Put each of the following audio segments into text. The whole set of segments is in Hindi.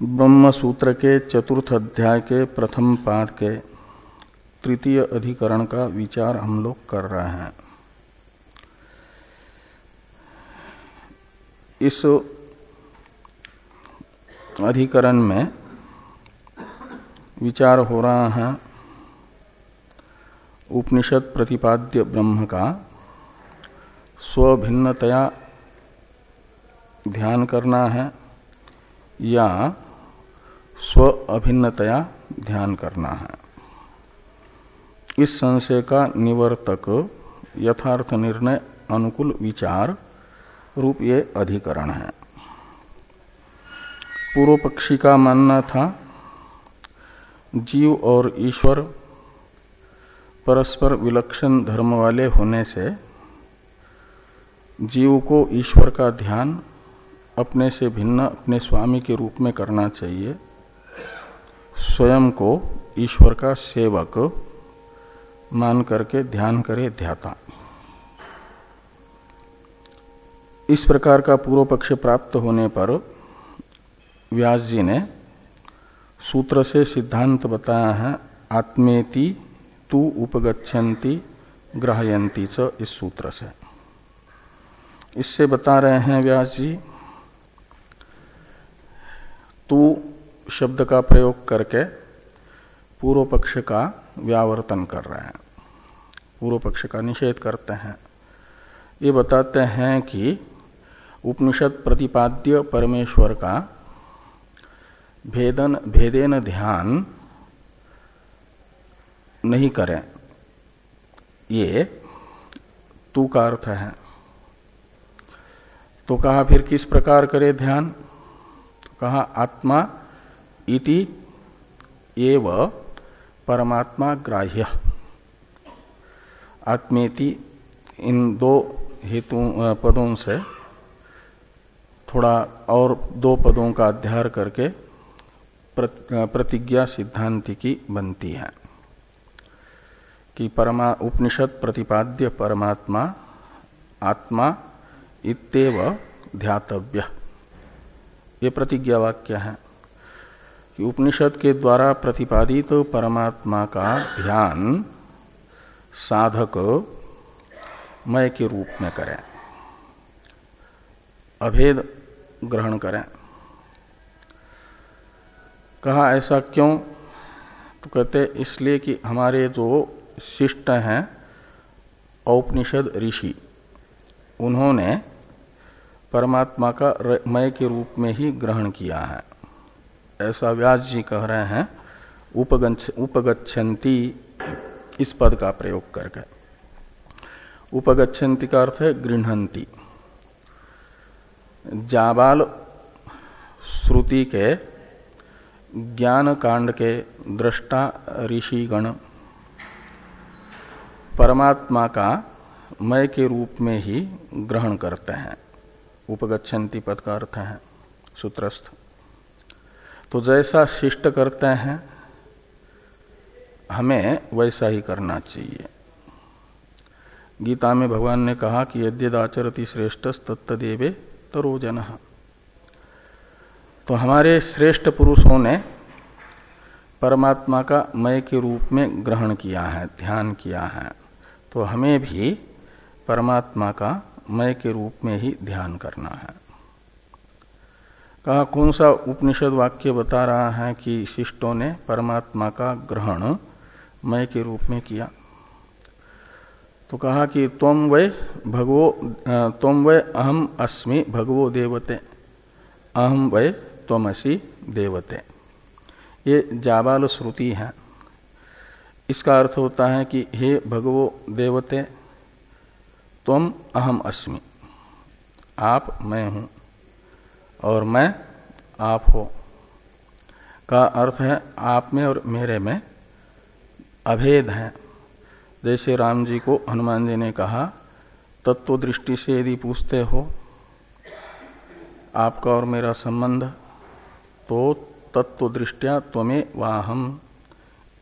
ब्रह्म सूत्र के चतुर्थ अध्याय के प्रथम पाठ के तृतीय अधिकरण का विचार हम लोग कर रहे हैं। इस अधिकरण में विचार हो रहा है उपनिषद प्रतिपाद्य ब्रह्म का स्वभिन्नतया ध्यान करना है या स्व अभिन्नतया ध्यान करना है। इस संशय का निवर्तक यथार्थ निर्णय अनुकूल विचार रूप ये अधिकरण है। पूर्व पक्षी का मानना था, जीव और ईश्वर परस्पर विलक्षण धर्म वाले होने से जीव को ईश्वर का ध्यान अपने से भिन्न अपने स्वामी के रूप में करना चाहिए। स्वयं को ईश्वर का सेवक मान करके ध्यान करे ध्याता। इस प्रकार का पूर्व पक्ष प्राप्त होने पर व्यास जी ने सूत्र से सिद्धांत बताया है, आत्मेति तू उपगछन्ति ग्रहयंती च इस सूत्र से। इससे बता रहे हैं व्यास जी, तू शब्द का प्रयोग करके पूर्व पक्ष का व्यावर्तन कर रहे हैं। पूर्व पक्ष का निषेध करते हैं। ये बताते हैं कि उपनिषद प्रतिपाद्य परमेश्वर का भेदन, भेदेन ध्यान नहीं करें। ये तू का अर्थ है। तो कहा फिर किस प्रकार करे ध्यान? तो कहा आत्मा इति एव परमात्मा ग्राह्य। आत्मेति इन दो हेतु पदों से थोड़ा और दो पदों का अध्यार करके प्रतिज्ञा सिद्धांति की बनती है कि परमा, उपनिषद प्रतिपाद्य परमात्मा, आत्मा इतव ध्यातव्य। ये प्रतिज्ञा वाक्य है। कि उपनिषद के द्वारा प्रतिपादित तो परमात्मा का ध्यान साधक मय के रूप में करें, अभेद ग्रहण करें। कहा, ऐसा क्यों? तो कहते, इसलिए कि हमारे जो शिष्ट हैं, औपनिषद ऋषि, उन्होंने परमात्मा का मय के रूप में ही ग्रहण किया है। ऐसा व्यास जी कह रहे हैं उपगछन्ति इस पद का प्रयोग करके। उपगछन्ति का अर्थ है गृहंती जाबाल श्रुति के ज्ञान कांड के दृष्टा ऋषिगण, परमात्मा का मय के रूप में ही ग्रहण करते हैं। उपगछन्ति पद का अर्थ है सूत्रस्थ। तो जैसा शिष्ट करते हैं, हमें वैसा ही करना चाहिए। गीता में भगवान ने कहा कि यद्यदाचरति श्रेष्ठ तत्देवे तरोजन तो हमारे श्रेष्ठ पुरुषों ने परमात्मा का मय के रूप में ग्रहण किया है, ध्यान किया है। तो हमें भी परमात्मा का मय के रूप में ही ध्यान करना है। कौन सा उपनिषद वाक्य बता रहा है कि शिष्टों ने परमात्मा का ग्रहण मय के रूप में किया? तो कहा कि तुम वै भगवो तुम वै अहम अस्मि भगवो देवते अहम वै त्वमसी देवते। ये जाबाल श्रुति है। इसका अर्थ होता है कि हे भगवो देवते तुम अहम अस्मि, आप मैं हूँ, और मैं आप हो। का अर्थ है, आप में और मेरे में अभेद है। जैसे राम जी को हनुमान जी ने कहा तत्व दृष्टि से यदि पूछते हो, आपका और मेरा संबंध तो तत्व दृष्टिया त्वमे वाहम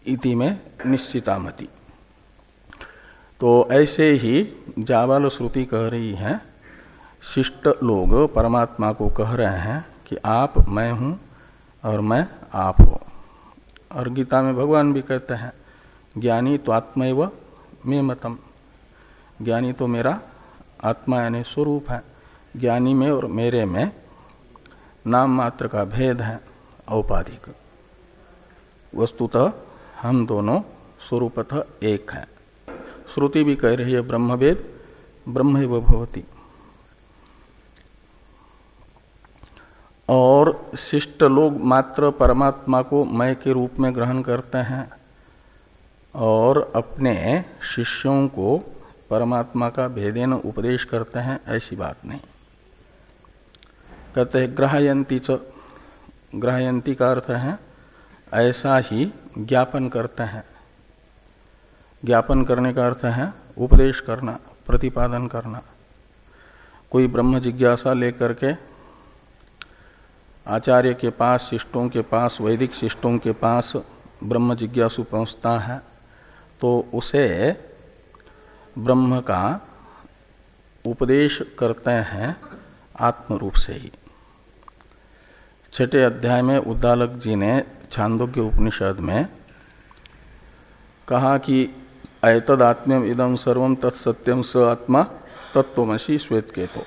इति में निश्चिता मती तो ऐसे ही जाबाल श्रुति कह रही है, शिष्ट लोग परमात्मा को कह रहे हैं कि आप, मैं हूँ और मैं आप हो। और गीता में भगवान भी कहते हैं, ज्ञानी तो आत्मा व मे मतम ज्ञानी तो मेरा आत्मा यानी स्वरूप है। ज्ञानी में और मेरे में नाम मात्र का भेद है, औपाधिक। वस्तुतः हम दोनों स्वरूपतः एक हैं। श्रुति भी कह रही है, ब्रह्मवेद ब्रह्म भवती। और शिष्ट लोग मात्र परमात्मा को मय के रूप में ग्रहण करते हैं और अपने शिष्यों को परमात्मा का भेदेन उपदेश करते हैं, ऐसी बात नहीं। कहते हैं, ग्रहयंती च, ग्रहयंती का अर्थ है, ऐसा ही ज्ञापन करते हैं। ज्ञापन करने का अर्थ है, उपदेश करना, प्रतिपादन करना। कोई ब्रह्म जिज्ञासा लेकर के आचार्य के पास, शिष्टों के पास, वैदिक शिष्टों के पास ब्रह्म जिज्ञासु पहुँचता है तो उसे ब्रह्म का उपदेश करते हैं आत्म रूप से ही। छठे अध्याय में उद्दालक जी ने छांदोग्य उपनिषद में कहा कि ऐतद आत्म्यम इदम सर्वम तत्सत्यम स आत्मा तत्वमसी श्वेत के तो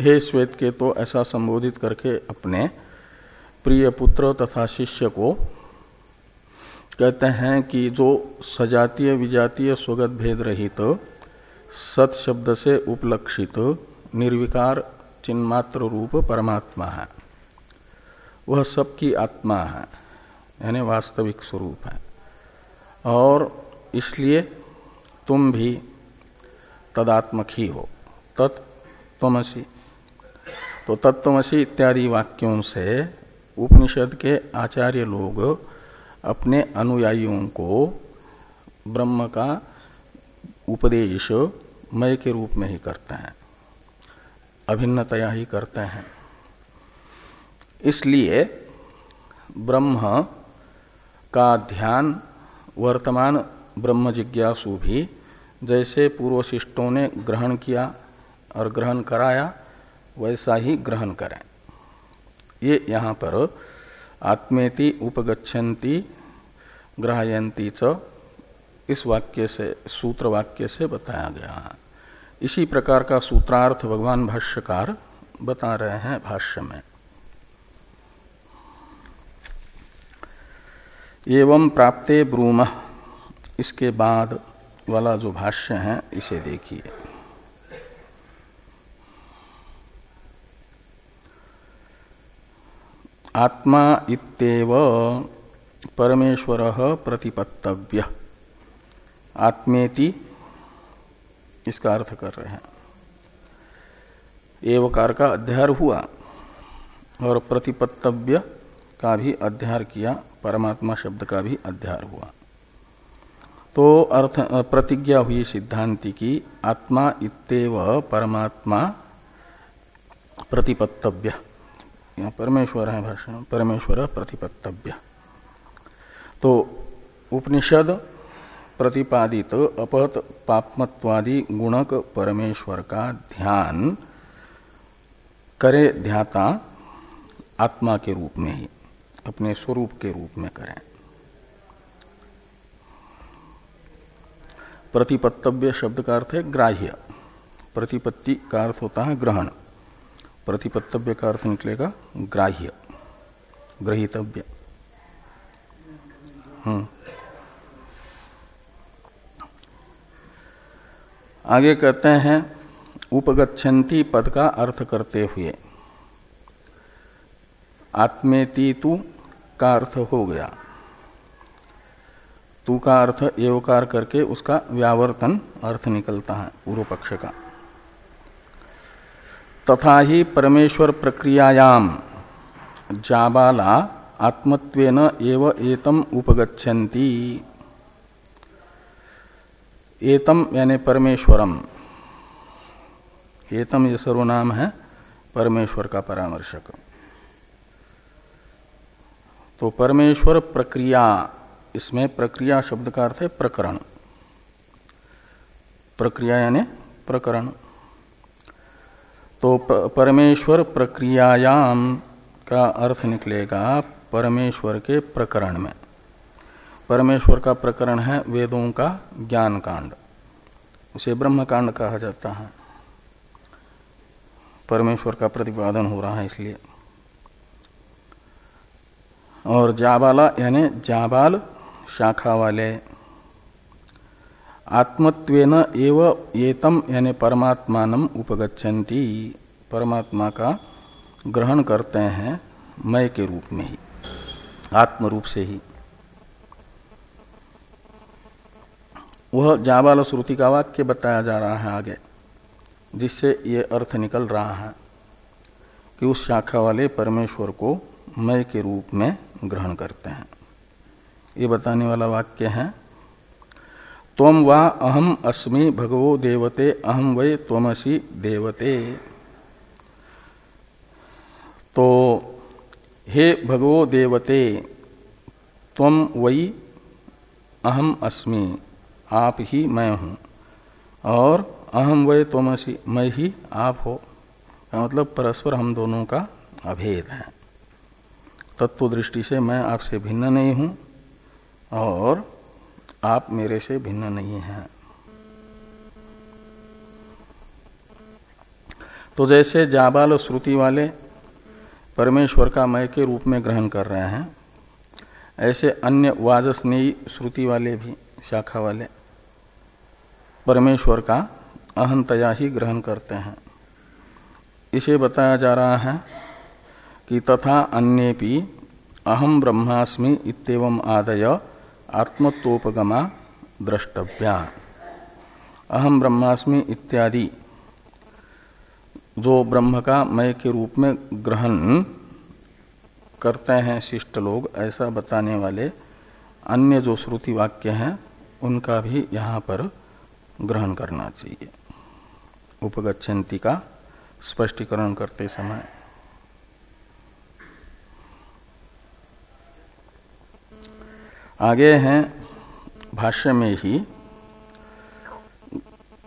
हे श्वेत के तो ऐसा संबोधित करके अपने प्रिय पुत्र तथा शिष्य को कहते हैं कि जो सजातीय, विजातीय स्वगत भेद रहित तो सत शब्द से उपलक्षित, निर्विकार, चिन्मात्र रूप परमात्मा है। वह सबकी आत्मा है, यानी वास्तविक स्वरूप है। और इसलिए तुम भी तदात्मक ही हो तत्वसी तो तत्वसी इत्यादि वाक्यों से उपनिषद के आचार्य लोग अपने अनुयायियों को ब्रह्म का उपदेश मय के रूप में ही करते हैं, अभिन्नतया ही करते हैं। इसलिए ब्रह्म का ध्यान, वर्तमान ब्रह्म जिज्ञासु भी जैसे पूर्वशिष्टों ने ग्रहण किया और ग्रहण कराया वैसा ही ग्रहण करें। ये यहाँ पर आत्मेति उपगछन्ति ग्रहयंती च इस वाक्य से, सूत्र वाक्य से बताया गया है। इसी प्रकार का सूत्रार्थ भगवान भाष्यकार बता रहे हैं भाष्य में। एवं प्राप्ते ब्रूम, इसके बाद वाला जो भाष्य है, इसे देखिए। आत्मा इत्येव परमेश्वर प्रतिपत्तव्य। आत्मेति इसका अर्थ कर रहे हैं। एवकार का अध्यार हुआ और प्रतिपत्तव्य का भी अध्यार किया, परमात्मा शब्द का भी अध्यार हुआ। तो अर्थ, प्रतिज्ञा हुई सिद्धांति की, आत्मा इतव परमात्मा प्रतिपत्तव्य। यहाँ परमेश्वर है भाषण परमेश्वर प्रतिपत्तव्य। तो उपनिषद प्रतिपादित अपहत पापमत्वादि गुणक परमेश्वर का ध्यान करे ध्याता आत्मा के रूप में ही, अपने स्वरूप के रूप में करें। प्रतिपत्तव्य शब्द का अर्थ है ग्राह्य। प्रतिपत्ति का अर्थ होता है ग्रहण। प्रतिपत्तव्य का अर्थ निकलेगा, ग्राह्य, ग्रहितव्य। हम्म। आगे कहते हैं उपगछन्ति पद का अर्थ करते हुए। आत्मेति तु का अर्थ हो गया। तू का अर्थ एवकार करके उसका व्यावर्तन अर्थ निकलता है पूर्व पक्ष का। तथा ही परमेश्वर प्रक्रियायाम। जाबाला आत्मत्वेन एव एतम उपगछन्ति एतम यानी परमेश्वरम। एतम ये सर्वनाम है, परमेश्वर का परामर्शक। तो परमेश्वर प्रक्रिया, इसमें प्रक्रिया शब्द का अर्थ है प्रकरण। प्रक्रिया यानी प्रकरण। तो परमेश्वर प्रक्रियायाम का अर्थ निकलेगा परमेश्वर के प्रकरण में। परमेश्वर का प्रकरण है वेदों का ज्ञान कांड उसे ब्रह्म कांड कहा जाता है। परमेश्वर का प्रतिपादन हो रहा है इसलिए। और जाबाला यानी जाबाल शाखा वाले आत्मत्वेन एव येतम यानी परमात्मान उपगछन्ति परमात्मा का ग्रहण करते हैं मय के रूप में ही आत्म रूप से ही। वह जाबाल श्रुति का वाक्य बताया जा रहा है आगे, जिससे ये अर्थ निकल रहा है कि उस शाखा वाले परमेश्वर को मय के रूप में ग्रहण करते हैं। ये बताने वाला वाक्य है तम वा अहम अस्मि भगवो देवते अहम वै त्वमसी देवते। तो हे भगवो देवते तम वही अहम अस्मि, आप ही मैं हूँ। और अहम वै त्वमसी, मैं ही आप हो। मतलब परस्पर हम दोनों का अभेद है। तत्व दृष्टि से मैं आपसे भिन्न नहीं हूँ। और आप मेरे से भिन्न नहीं हैं। तो जैसे जाबाल श्रुति वाले परमेश्वर का मय के रूप में ग्रहण कर रहे हैं, ऐसे अन्य वाजस्नेयी श्रुति वाले भी, शाखा वाले परमेश्वर का अहंतया ही ग्रहण करते हैं। इसे बताया जा रहा है कि तथा अन्येपि अहम ब्रह्मास्मि इतम आदय आत्मत्वोपगमा द्रष्टव्या। अहम ब्रह्मास्मि इत्यादि। जो ब्रह्म का मय के रूप में ग्रहण करते हैं शिष्ट लोग, ऐसा बताने वाले अन्य जो श्रुति वाक्य हैं, उनका भी यहाँ पर ग्रहण करना चाहिए। उपगछन्ति का स्पष्टीकरण करते समय। आगे हैं, भाष्य में ही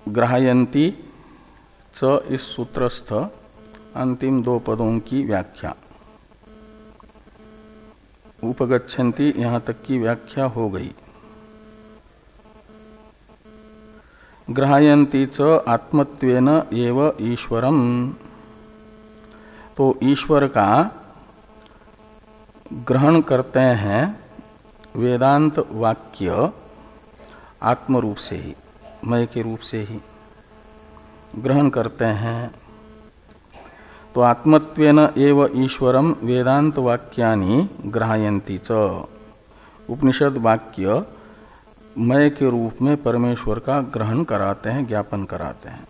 ग्राहयंती च इस सूत्रस्थ, अंतिम दो पदों की व्याख्या। उपगछन्ति यहाँ तक की व्याख्या हो गई। ग्रहयंती च आत्मत्वेन एव ईश्वरम। तो ईश्वर का ग्रहण करते हैं वेदांत वाक्य आत्म रूप से ही, मय के रूप से ही ग्रहण करते हैं। तो आत्मत्वेन एव ईश्वरम वेदांत वाक्यानि ग्रहयंती च। उपनिषद वाक्य मय के रूप में परमेश्वर का ग्रहण कराते हैं, ज्ञापन कराते हैं।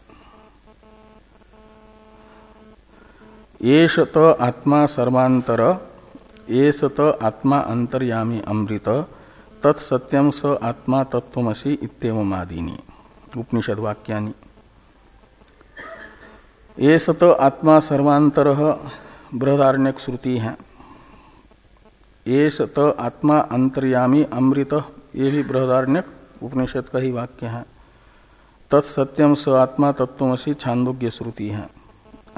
येष त आत्मा सर्वांतर एस त आत्मा अंतर्यामी अमृत तत्सत्यम स आत्मा तत्वसी इतम आदीनी। उपनिषद वाक्यानि। ये सत आत्मा सर्वांतर बृहदारण्यक श्रुति है ये सत आत्मा अंतर्यामी अमृत, ये भी बृहदारण्यक उपनिषद का ही वाक्य है। तत्सत्यम स आत्मा तत्वसी छांदोग्य श्रुति है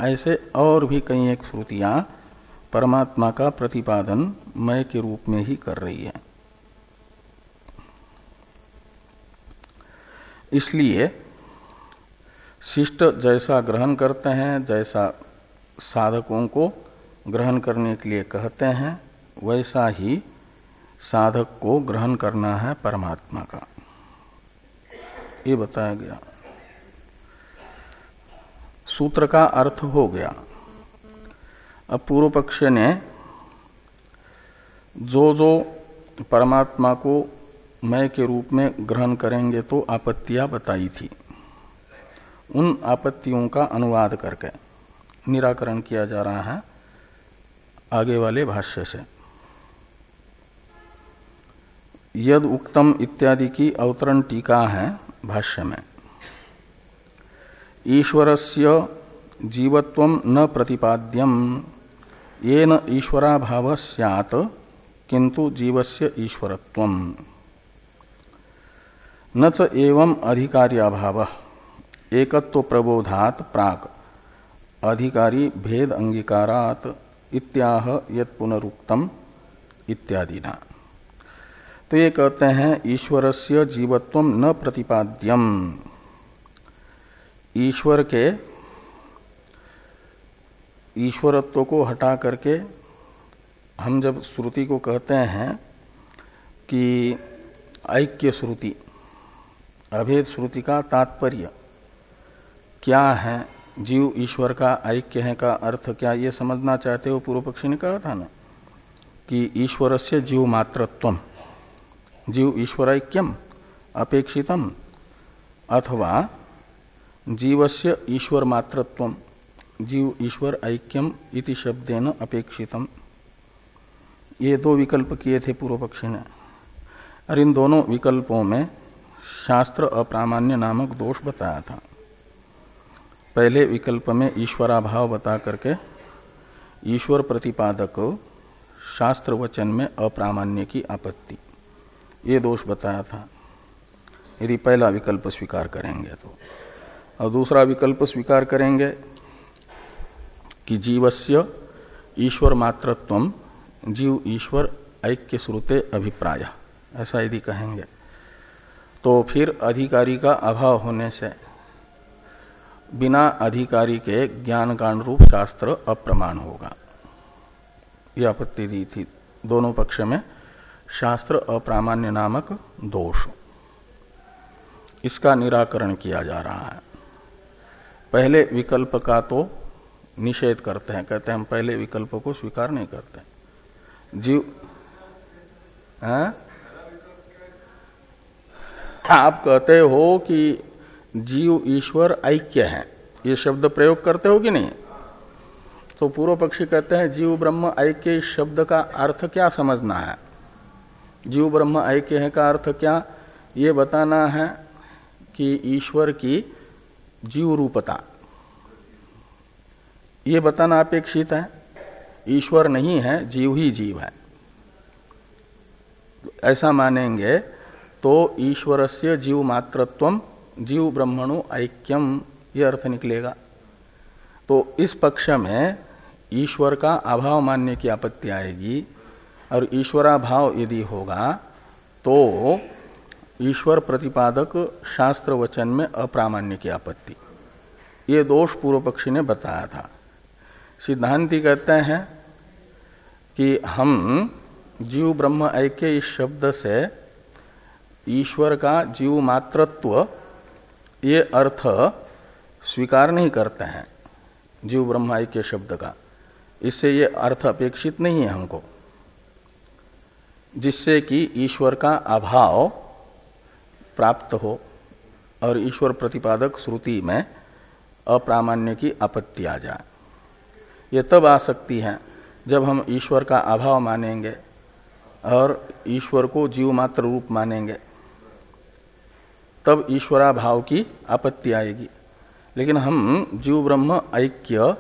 ऐसे और भी कई एक श्रुतियाँ परमात्मा का प्रतिपादन मय के रूप में ही कर रही है। इसलिए शिष्ट जैसा ग्रहण करते हैं, जैसा साधकों को ग्रहण करने के लिए कहते हैं, वैसा ही साधक को ग्रहण करना है परमात्मा का। ये बताया गया। सूत्र का अर्थ हो गया। अब पूर्व पक्ष ने जो जो परमात्मा को मय के रूप में ग्रहण करेंगे तो आपत्तियाँ बताई थी। उन आपत्तियों का अनुवाद करके निराकरण किया जा रहा है आगे वाले भाष्य से। यद उक्तम इत्यादि की अवतरण टीका है भाष्य में। ईश्वरस्य जीवत्व न प्रतिपाद्यम। ये न ईश्वराभाव सैत किंतु जीवस्य ईश्वरत्व न च एवं अधिकार्याभाव। एकत्व प्रबोधात प्राक, अधिकारी भेद अंगीकारात इत्याह यत पुनरुक्तम इत्यादि ना तो ये कहते हैं, ईश्वरस्य जीवत्व न प्रतिपाद्यम। ईश्वर के ईश्वरत्व को हटा करके हम जब श्रुति को कहते हैं कि ऐक्य श्रुति, अभेद श्रुति का तात्पर्य क्या है? जीव ईश्वर का ऐक्य है का अर्थ क्या? ये समझना चाहते हो पूर्व पक्षी ने कहा था ना कि ईश्वर से जीव मात्रत्व जीव ईश्वर ऐक्यम अपेक्षितम अथवा जीवस्य ईश्वर मात्रत्व जीव ईश्वर ऐक्यम इति शब्देन अपेक्षितम। ये दो विकल्प किए थे पूर्व पक्षी ने और इन दोनों विकल्पों में शास्त्र अप्रामाण्य नामक दोष बताया था। पहले विकल्प में ईश्वराभाव बता करके ईश्वर प्रतिपादक शास्त्र वचन में अप्रामाण्य की आपत्ति। ये दोष बताया था। यदि पहला विकल्प स्वीकार करेंगे तो। और दूसरा विकल्प स्वीकार करेंगे कि जीवस्य ईश्वर मात्रत्व जीव ईश्वर ऐक्य श्रुते अभिप्राय। ऐसा यदि कहेंगे तो फिर अधिकारी का अभाव होने से बिना अधिकारी के ज्ञान कांड रूप शास्त्र अप्रमाण होगा। यह आपत्ति दी थी दोनों पक्ष में, शास्त्र अप्रामाण्य नामक दोष। इसका निराकरण किया जा रहा है। पहले विकल्प का तो निषेध करते हैं, कहते हैं हम पहले विकल्प को स्वीकार नहीं करते। जीव आ? हाँ? आप कहते हो कि जीव ईश्वर ऐक्य है। ये शब्द प्रयोग करते हो कि नहीं? तो पूर्व पक्षी कहते हैं, जीव ब्रह्म ऐक्य, इस शब्द का अर्थ क्या समझना है? जीव ब्रह्म ऐक्य है का अर्थ क्या? ये बताना है कि ईश्वर की जीव रूपता। ये बताना अपेक्षित है। ईश्वर नहीं है, जीव ही जीव है। ऐसा मानेंगे तो ईश्वर से जीव मात्रत्व जीव ब्रह्मणु ऐक्यम यह अर्थ निकलेगा। तो इस पक्ष में ईश्वर का अभाव मानने की आपत्ति आएगी, और ईश्वराभाव यदि होगा तो ईश्वर प्रतिपादक शास्त्र वचन में अप्रामाण्य की आपत्ति। ये दोष पूर्व पक्षी ने बताया था। सिद्धांति कहते हैं कि हम जीव ब्रह्म ऐक्य इस शब्द से ईश्वर का जीव मात्रत्व, ये अर्थ स्वीकार नहीं करते हैं, जीव ब्रह्म ऐक्य शब्द का। इससे ये अर्थ अपेक्षित नहीं है हमको, जिससे कि ईश्वर का अभाव प्राप्त हो और ईश्वर प्रतिपादक श्रुति में अप्रामाण्य की आपत्ति आ जाए। ये तब आ सकती है जब हम ईश्वर का अभाव मानेंगे और ईश्वर को जीव मात्र रूप मानेंगे। तब ईश्वरा भाव की आपत्ति आएगी। लेकिन हम जीव ब्रह्म ऐक्य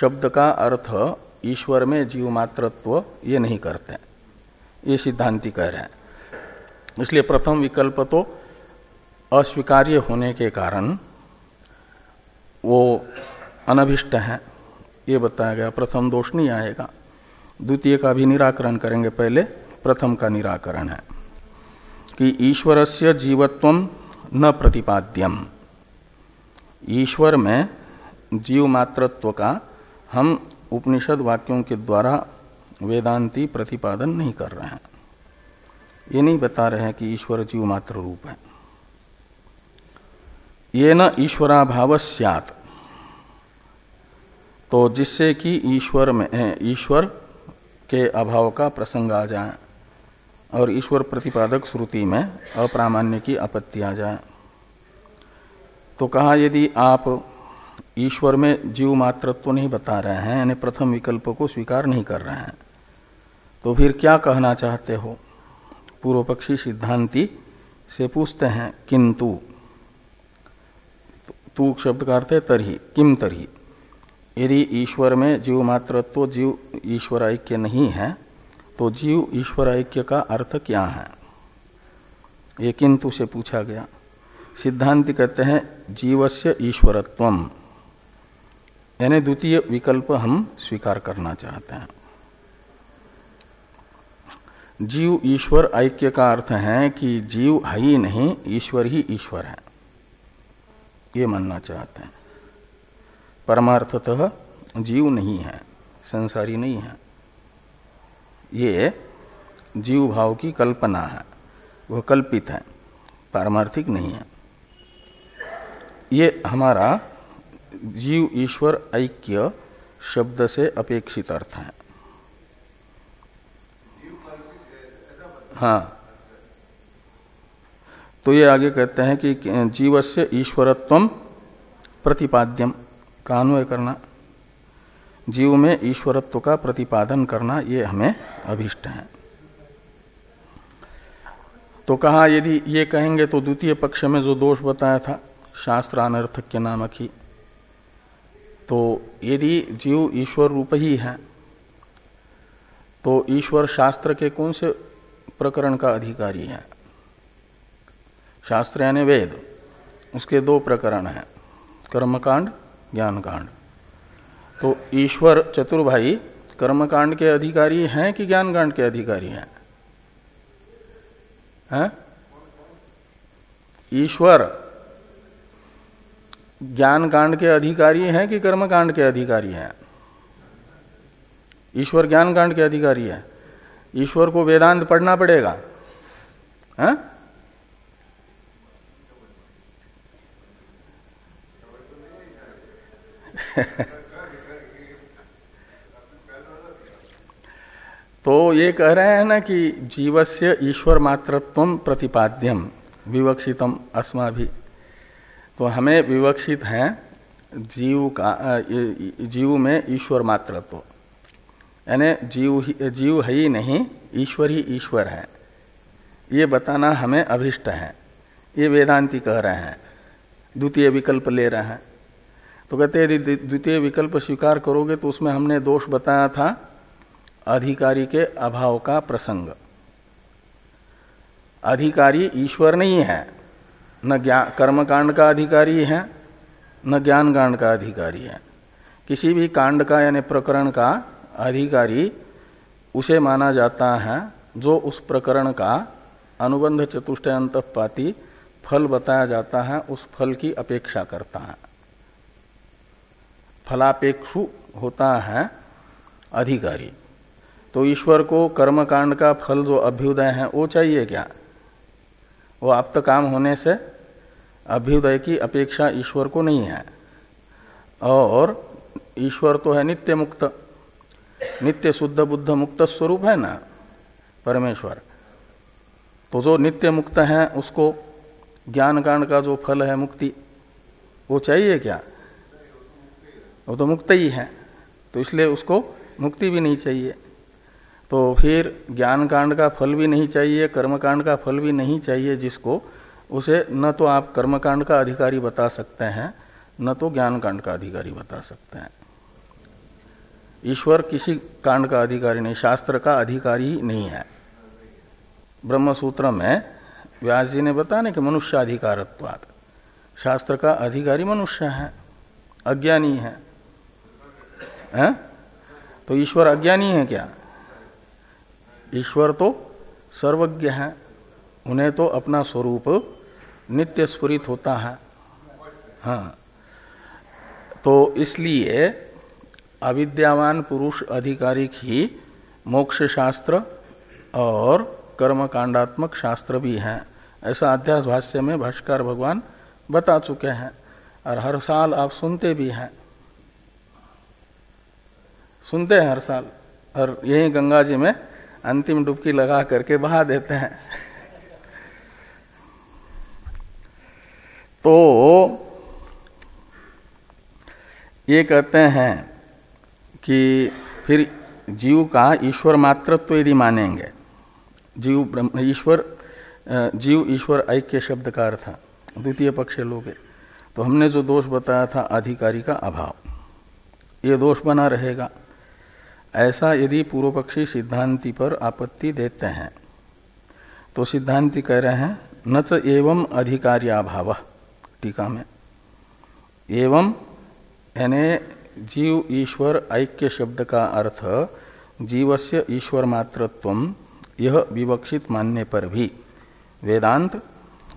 शब्द का अर्थ ईश्वर में जीव मात्रत्व ये नहीं करते। ये सिद्धांति कह रहे हैं। इसलिए प्रथम विकल्प तो अस्वीकार्य होने के कारण वो अनभिष्ट है। ये बताया गया, प्रथम दोष नहीं आएगा। द्वितीय का भी निराकरण करेंगे पहले, प्रथम का निराकरण है कि ईश्वर से जीवत्व न प्रतिपाद्यम। ईश्वर में जीव मात्रत्व का हम उपनिषद वाक्यों के द्वारा वेदांती प्रतिपादन नहीं कर रहे हैं। ये नहीं बता रहे हैं कि ईश्वर जीव मात्र रूप है। ये न ईश्वराभाव सियात। तो जिससे कि ईश्वर में ईश्वर के अभाव का प्रसंग आ जाए और ईश्वर प्रतिपादक श्रुति में अप्रामाण्य की आपत्ति आ जाए। तो कहा, यदि आप ईश्वर में जीव मात्रत्व नहीं बता रहे हैं, यानी प्रथम विकल्प को स्वीकार नहीं कर रहे हैं तो फिर क्या कहना चाहते हो? पूर्व पक्षी सिद्धांति से पूछते हैं, किंतु, तू शब्द का अर्थ है तरही किम तरही यदि ईश्वर में जीव मात्रत्व जीव ईश्वर ऐक्य नहीं है तो जीव ईश्वर ऐक्य का अर्थ क्या है? ये किंतु से पूछा गया। सिद्धांत कहते हैं, जीवस्य ईश्वरत्व यानी द्वितीय विकल्प हम स्वीकार करना चाहते हैं। जीव ईश्वर ऐक्य का अर्थ है कि जीव है ही नहीं, ईश्वर ही ईश्वर है। ये मानना चाहते हैं। परमार्थतः जीव नहीं है, संसारी नहीं है। ये जीव भाव की कल्पना है, वह कल्पित है, पारमार्थिक नहीं है। ये हमारा जीव ईश्वर ऐक्य शब्द से अपेक्षित अर्थ है। हाँ। तो ये आगे कहते हैं कि जीव से ईश्वरत्व प्रतिपाद्यम। का अन्वय करना। जीव में ईश्वरत्व का प्रतिपादन करना, ये हमें अभिष्ट है। तो कहा, यदि ये कहेंगे तो द्वितीय पक्ष में जो दोष बताया था शास्त्र अनर्थक के नामक ही। तो यदि जीव ईश्वर रूप ही है तो ईश्वर शास्त्र के कौन से प्रकरण का अधिकारी है? शास्त्र यानी वेद, उसके दो प्रकरण हैं, कर्मकांड ज्ञान कांड तो ईश्वर चतुर्भाई कर्मकांड के अधिकारी हैं कि ज्ञान कांड के अधिकारी हैं? है? ईश्वर ज्ञान कांड के अधिकारी हैं कि कर्म कांड के अधिकारी हैं? ईश्वर ज्ञान कांड के अधिकारी है। ईश्वर को वेदांत पढ़ना पड़ेगा। है? तो ये कह रहे हैं ना कि जीवस्य ईश्वर मात्रत्व प्रतिपाद्यम विवक्षितम अस्मा भी तो हमें विवक्षित है जीव का जीव में ईश्वर मात्रत्व यानी जीव ही, जीव है ही नहीं, ईश्वर ही ईश्वर है। ये बताना हमें अभिष्ट है। ये वेदांति कह रहे हैं, द्वितीय विकल्प ले रहे हैं। तो कहते यदि द्वितीय विकल्प स्वीकार करोगे तो उसमें हमने दोष बताया था अधिकारी के अभाव का प्रसंग। अधिकारी ईश्वर नहीं है, न कर्मकांड का अधिकारी है, न ज्ञान कांड का अधिकारी है। किसी भी कांड का यानी प्रकरण का अधिकारी उसे माना जाता है, जो उस प्रकरण का अनुबंध चतुष्ट अंतपाती फल बताया जाता है, उस फल की अपेक्षा करता है। फलापेक्षु होता है अधिकारी। तो ईश्वर को कर्म कांड का फल जो अभ्युदय है, वो चाहिए क्या? वो आप काम होने से अभ्युदय की अपेक्षा ईश्वर को नहीं है। और ईश्वर तो है नित्य मुक्त नित्य शुद्ध बुद्ध मुक्त स्वरूप है ना, परमेश्वर? तो जो नित्य मुक्त है, उसको ज्ञान कांड का जो फल है मुक्ति, वो चाहिए क्या? वो तो मुक्त ही है। तो इसलिए उसको मुक्ति भी नहीं चाहिए। तो फिर ज्ञान कांड का फल भी नहीं चाहिए कर्म कांड का फल भी नहीं चाहिए, जिसको उसे न तो आप कर्मकांड का अधिकारी बता सकते हैं, न तो ज्ञान कांड का अधिकारी बता सकते हैं। ईश्वर किसी कांड का अधिकारी नहीं, शास्त्र का अधिकारी ही नहीं है। ब्रह्म सूत्र में व्यास जी ने बताया कि मनुष्य अधिकारत्वाद शास्त्र का अधिकारी मनुष्य है, अज्ञानी है। है? तो ईश्वर अज्ञानी है क्या? ईश्वर तो सर्वज्ञ है, उन्हें तो अपना स्वरूप नित्य स्फुरित होता है। हाँ। तो इसलिए अविद्यावान पुरुष अधिकारी ही मोक्ष शास्त्र और कर्म कांडात्मक शास्त्र भी हैं। ऐसा अध्यास भाष्य में भाष्कर भगवान बता चुके हैं। और हर साल आप सुनते भी हैं। सुनते हैं हर साल, और यही गंगा जी में अंतिम डुबकी लगा करके बहा देते हैं। तो ये कहते हैं कि फिर जीव का ईश्वर मात्रत्व तो यदि मानेंगे, जीव ब्रह्म, ईश्वर जीव ईश्वर ऐक्य शब्द का अर्थ द्वितीय पक्ष लोग तो हमने जो दोष बताया था, अधिकारी का अभाव। ये दोष बना रहेगा। ऐसा यदि पूर्व पक्षी सिद्धांति पर आपत्ति देते हैं तो सिद्धांति कह रहे हैं, न च एवं अधिकार्याभाव, टीका में। एवं, यानी जीव ईश्वर ऐक्य शब्द का अर्थ, जीवस्य ईश्वर मात्रत्व यह विवक्षित मानने पर भी। वेदांत,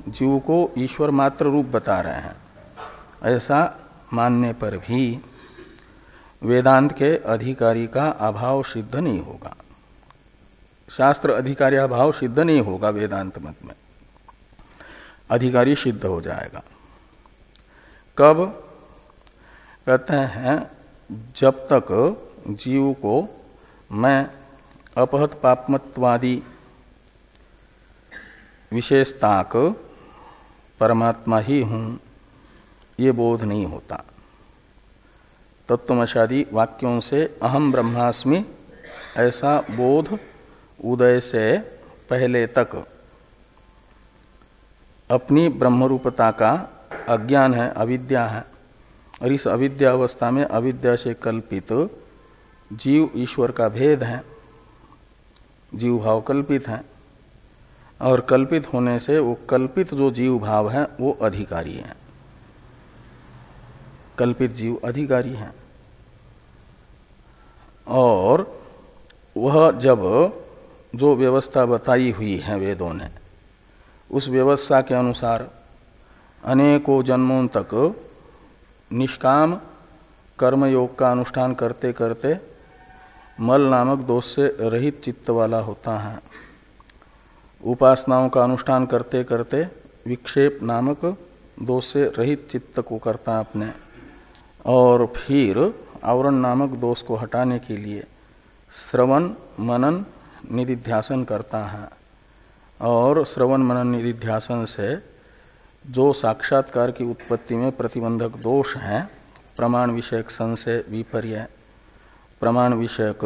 जीव को ईश्वर मात्र रूप बता रहे हैं, ऐसा मानने पर भी वेदांत के अधिकारी का अभाव सिद्ध नहीं होगा। शास्त्र अधिकारी अभाव सिद्ध नहीं होगा वेदांत मत में। अधिकारी सिद्ध हो जाएगा। कब? कहते हैं, जब तक जीव को मैं अपहत पापमत्वादी विशेषताक परमात्मा ही हूँ, ये बोध नहीं होता। तत्वमशादी वाक्यों से अहम ब्रह्मास्मि, ऐसा बोध उदय से पहले तक। अपनी ब्रह्मरूपता का अज्ञान है, अविद्या है, और इस अविद्या अवस्था में अविद्या से कल्पित जीव ईश्वर का भेद है जीव भाव कल्पित है, और कल्पित होने से वो कल्पित जो जीव भाव है, वो अधिकारी है। कल्पित जीव अधिकारी है। और वह जब जो व्यवस्था बताई हुई है वेदों ने, उस व्यवस्था के अनुसार अनेकों जन्मों तक निष्काम कर्मयोग का अनुष्ठान करते करते मल नामक दोष से रहित चित्त वाला होता है। उपासनाओं का अनुष्ठान करते करते विक्षेप नामक दोष से रहित चित्त को करता है अपने। और फिर आवरण नामक दोष को हटाने के लिए श्रवण, मनन, निधिध्यासन करता है। और श्रवण, मनन, निधिध्यासन से जो साक्षात्कार की उत्पत्ति में प्रतिबंधक दोष हैं, प्रमाण विषयक संशय, विपर्य, प्रमाण विषयक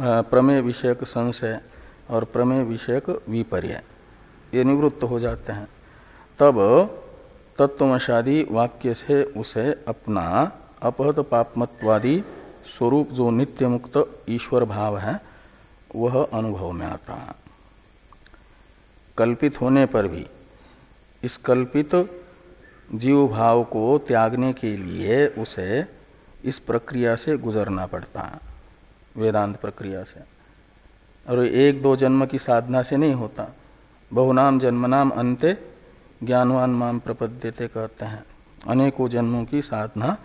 प्रमेय विषयक संशय और प्रमेय विषयक विपर्य, ये निवृत्त हो जाते हैं। तब तत्वमशादी वाक्य से उसे अपना अपहत पापमत्वादी स्वरूप जो नित्य मुक्त ईश्वर भाव है, वह अनुभव में आता। है कल्पित होने पर भी इस कल्पित जीव भाव को त्यागने के लिए उसे इस प्रक्रिया से गुजरना पड़ता है वेदांत प्रक्रिया से। और एक दो जन्म की साधना से नहीं होता, बहुनाम जन्मनाम अंत्य ज्ञानवान माम प्रपद्यते कहते हैं। अनेकों जन्मों की साधना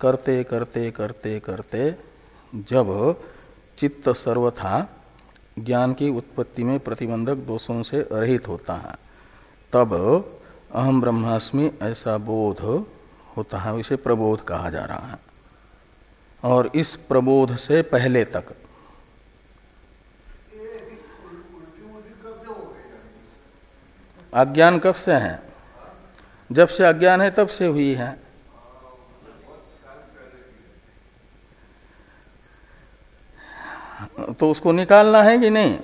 करते करते करते करते, जब चित्त सर्वथा ज्ञान की उत्पत्ति में प्रतिबंधक दोषों से रहित होता है, तब अहम ब्रह्मास्मि ऐसा बोध होता है उसे प्रबोध कहा जा रहा है। और इस प्रबोध से पहले तक अज्ञान कब से है? जब से अज्ञान है, तब से हुई है। तो उसको निकालना है कि नहीं?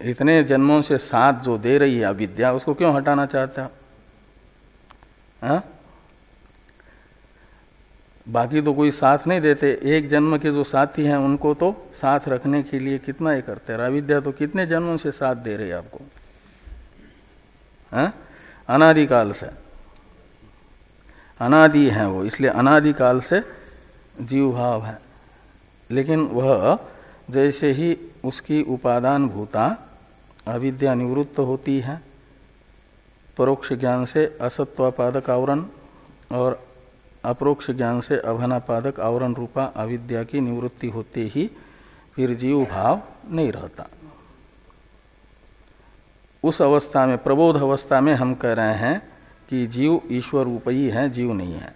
इतने जन्मों से साथ जो दे रही है अविद्या, उसको क्यों हटाना चाहता हो? बाकी तो कोई साथ नहीं देते। एक जन्म के जो साथी हैं, उनको तो साथ रखने के लिए कितना ही करते हैं। अविद्या तो कितने जन्मों से साथ दे रही है आपको? अनादिकाल से। अनादि है वो, इसलिए अनादिकाल से जीव भाव है। लेकिन वह जैसे ही उसकी उपादान भूता, अविद्या निवृत्त होती है। परोक्ष ज्ञान से असत्वापादक आवरण और अप्रोक्ष ज्ञान से अभनापादक आवरण रूपा अविद्या की निवृत्ति होते ही फिर जीव भाव नहीं रहता। उस अवस्था में, प्रबोध अवस्था में हम कह रहे हैं कि जीव ईश्वर रूप ही है जीव नहीं है।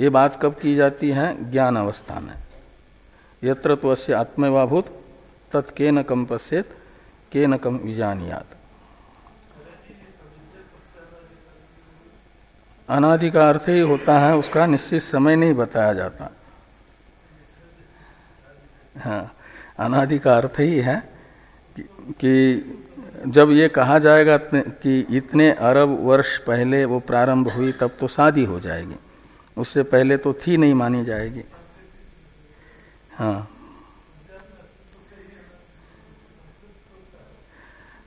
ये बात कब की जाती है? ज्ञान अवस्था में। यत्र आत्मवाभूत तत्के न कम पश्येत के न कम विजानियात। अनादि का अर्थ ही होता है उसका निश्चित समय नहीं बताया जाता। हाँ अनादि का अर्थ ही है कि, कि जब ये कहा जाएगा कि इतने अरब वर्ष पहले वो प्रारंभ हुई तब तो शादी हो जाएगी। उससे पहले तो थी नहीं मानी जाएगी। हाँ।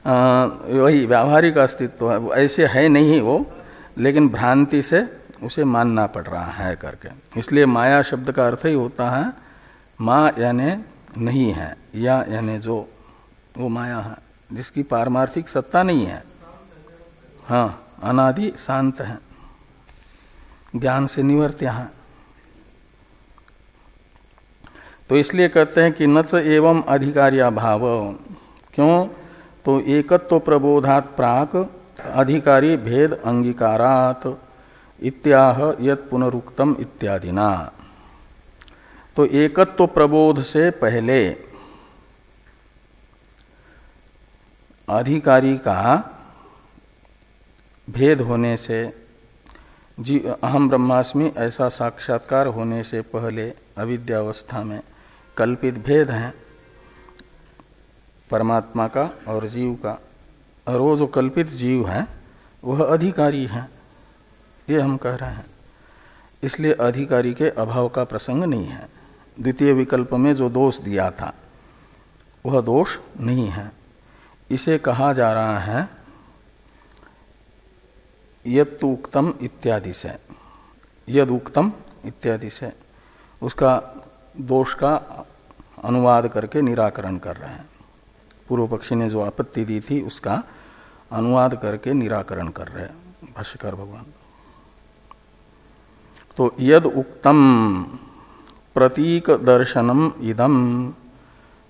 आ, वही व्यावहारिक अस्तित्व है ऐसे है नहीं वो। लेकिन भ्रांति से उसे मानना पड़ रहा है करके। इसलिए माया शब्द का अर्थ ही होता है, माँ यानी नहीं है, या यानी जो, वो माया है, जिसकी पारमार्थिक सत्ता नहीं है। हाँ अनादि शांत है। ज्ञान से निवर्त यहाँ। तो इसलिए कहते हैं कि नच एवं अधिकारिया भाव क्यों? तो एकत्व प्रबोधात प्राक अधिकारी भेद अंगीकारात इत्याह यत पुनरुक्तम इत्यादि ना तो एकत्व प्रबोध से पहले अधिकारी का भेद होने से, जी, अहम ब्रह्मास्मि ऐसा साक्षात्कार होने से पहले अविद्यावस्था में कल्पित भेद है, परमात्मा का और जीव का। और वो जो कल्पित जीव है, वह अधिकारी है, ये हम कह रहे हैं। इसलिए अधिकारी के अभाव का प्रसंग नहीं है। द्वितीय विकल्प में जो दोष दिया था, वह दोष नहीं है। इसे कहा जा रहा है यद उक्तम इत्यादि से। यद उक्तम इत्यादि से। उसका दोष का अनुवाद करके निराकरण कर रहे हैं। पूर्व पक्षी ने जो आपत्ति दी थी, उसका अनुवाद करके निराकरण कर रहे हैं, भाष्यकार भगवान। तो यद उक्तम प्रतीक दर्शनम इदम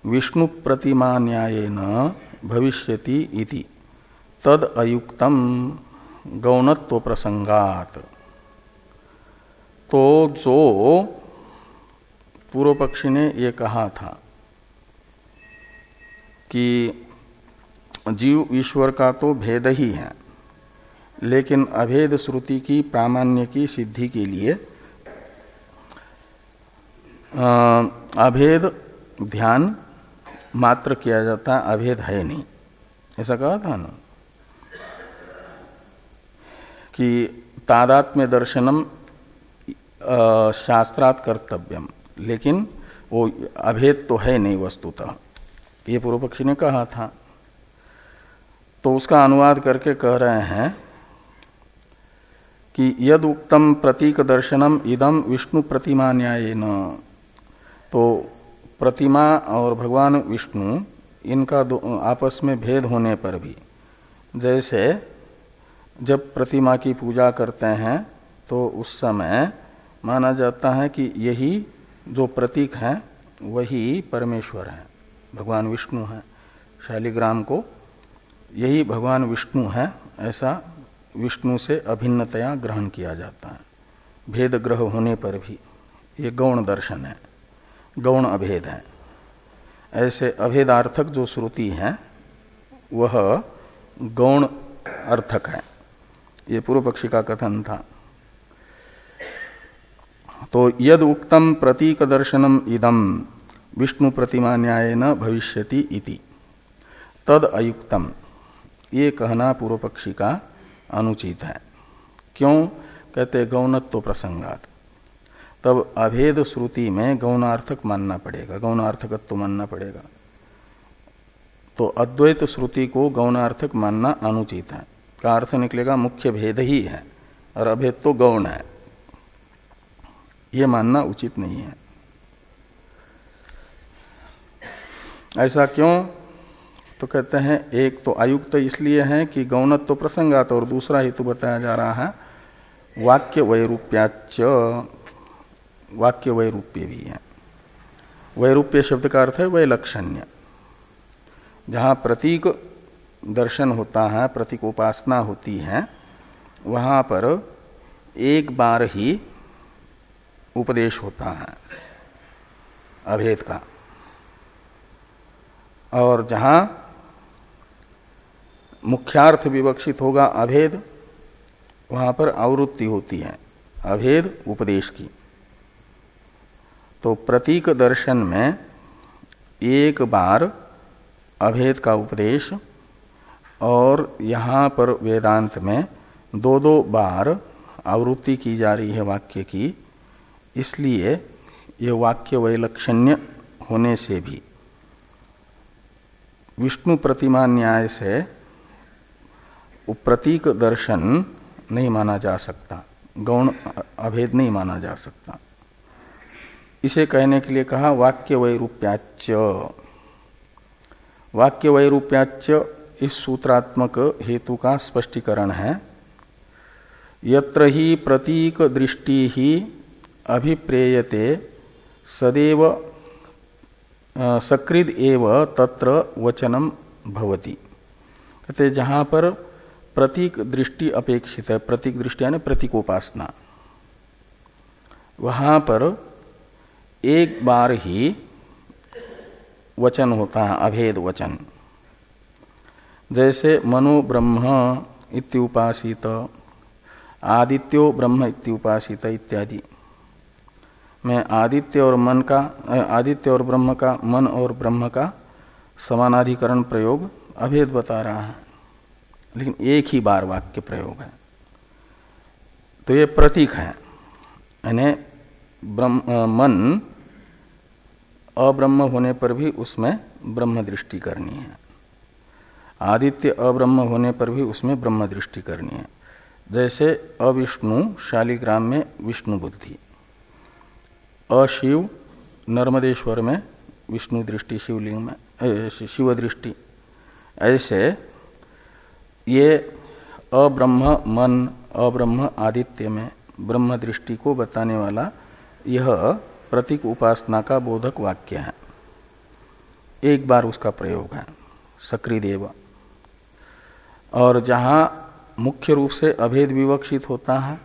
विष्णु प्रतिमा न्याय भविष्यति इति। तद अयुक्तम गौणत्व प्रसंगात। तो जो पूर्व पक्षी ने ये कहा था कि जीव ईश्वर का तो भेद ही है, लेकिन अभेद श्रुति की प्रामाण्य की सिद्धि के लिए अभेद ध्यान मात्र किया जाता, अभेद है नहीं। ऐसा कहा था ना? कि तादात्म्य दर्शनम शास्त्रात कर्तव्यम, लेकिन वो अभेद तो है नहीं वस्तुतः। ये पूर्व पक्षी ने कहा था। तो उसका अनुवाद करके कह रहे हैं कि यद उक्तम प्रतीक दर्शनम इदम विष्णु प्रतिमा न्याय न तो प्रतिमा और भगवान विष्णु, इनका आपस में भेद होने पर भी, जैसे जब प्रतिमा की पूजा करते हैं तो उस समय माना जाता है कि यही जो प्रतीक है, वही परमेश्वर है। भगवान विष्णु है। शालिग्राम को यही भगवान विष्णु है, ऐसा विष्णु से अभिन्नतया ग्रहण किया जाता है। भेद ग्रह होने पर भी ये गौण दर्शन है, गौण अभेद है। ऐसे अभेदार्थक जो श्रुति है, वह गौण अर्थक है। ये पूर्व पक्षी का कथन था। तो यद उक्तम प्रतीक दर्शनम इदम विष्णु प्रतिमा न्याय न भविष्यति इति। तद अयुक्तम। ये कहना पूर्व पक्षी का अनुचित है। क्यों? कहते, गौणत्व प्रसंगात। तब अभेद श्रुति में गौणार्थक मानना पड़ेगा, गौणार्थकत्व मानना पड़ेगा। तो अद्वैत श्रुति को गौणार्थक मानना अनुचित है। का अर्थ निकलेगा, मुख्य भेद ही है, और अभेद तो गौण है। ये मानना उचित नहीं है। ऐसा क्यों? तो कहते हैं, एक तो आयुक्त तो इसलिए है कि गौणत्व तो प्रसंगात और दूसरा हेतु बताया जा रहा है, वाक्य वैरूप्याच वाक्य वैरूप्य भी है। वैरूप्य शब्द का अर्थ है वैलक्षण्य। जहाँ प्रतीक दर्शन होता है, प्रतीक उपासना होती है, वहाँ पर एक बार ही उपदेश होता है, अभेद का। और जहाँ मुख्यार्थ विवक्षित होगा अभेद, वहाँ पर आवृत्ति होती है, अभेद उपदेश की। तो प्रतीक दर्शन में एक बार अभेद का उपदेश और यहाँ पर वेदांत में दो दो बार आवृत्ति की जा रही है वाक्य की, इसलिए ये वाक्य वैलक्षण्य होने से भी विष्णु प्रतिमा न्याय से प्रतीक दर्शन नहीं माना जा सकता, गौण अभेद नहीं माना जा सकता। इसे कहने के लिए कहा, वाक्य वैरूप्याच वाक्य वैरूप्याच इस सूत्रात्मक हेतु का स्पष्टीकरण है। यत्र ही प्रतीक दृष्टि ही अभिप्रेयते सदैव सकृद एव तत्र वचनम भवति। कहते, जहाँ पर प्रतीक दृष्टि अपेक्षित है, प्रतीक दृष्टि यानी प्रतीकोपासना। वहाँ पर एक बार ही वचन होता है, अभेद वचन। जैसे मनो ब्रह्म इत्युपासित, आदित्यो ब्रह्म इत्युपासित इत्यादि। मैं आदित्य और मन का आदित्य और ब्रह्म का, मन और ब्रह्म का समानाधिकरण प्रयोग अभेद बता रहा है। लेकिन एक ही बार वाक्य प्रयोग है। तो ये प्रतीक है। यानी मन अब्रह्म होने पर भी उसमें ब्रह्म दृष्टि करनी है। आदित्य अब्रह्म होने पर भी उसमें ब्रह्म दृष्टि करनी है। जैसे अविष्णु शालिग्राम में विष्णु बुद्धि। अशिव, नर्मदेश्वर में, विष्णु दृष्टि, शिवलिंग में शिव दृष्टि। ऐसे, ये अब्रह्म मन, अब्रह्म आदित्य में, ब्रह्म दृष्टि को बताने वाला यह प्रतीक उपासना का बोधक वाक्य है। एक बार उसका प्रयोग है, सक्रिदेव। और जहाँ मुख्य रूप से अभेद विवक्षित होता है,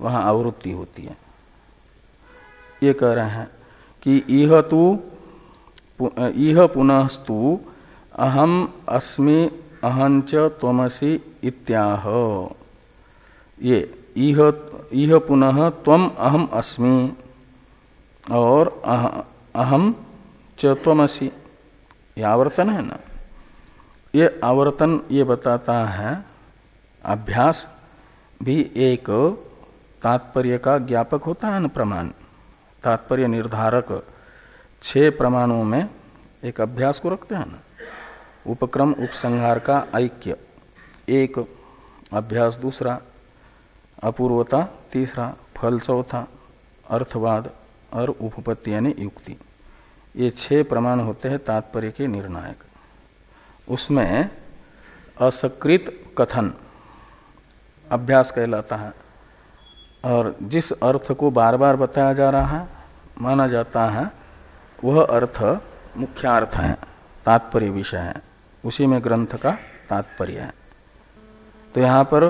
वहाँ आवृत्ति होती है। ये कह रहे हैं कि यह तू यह पुनस्तु अहम अस्मि अहंच तमसी इत्याह। ये यह पुनः तम अहम अस्मि और अहम च तमसी ये आवर्तन है ना? ये आवर्तन ये बताता है, अभ्यास भी एक तात्पर्य का ज्ञापक होता है न प्रमाण। तात्पर्य निर्धारक छह प्रमाणों में एक अभ्यास को रखते हैं ना? उपक्रम, उपसंहार का ऐक्य। एक, अभ्यास दूसरा, अपूर्वता तीसरा, फल चौथा, अर्थवाद और उपपत्ति यानी युक्ति। ये छह प्रमाण होते हैं तात्पर्य के निर्णायक। उसमें असकृत कथन अभ्यास कहलाता है। और जिस अर्थ को बार बार बताया जा रहा है, माना जाता है, वह अर्थ मुख्यार्थ है, तात्पर्य विषय है। उसी में ग्रंथ का तात्पर्य है। तो यहाँ पर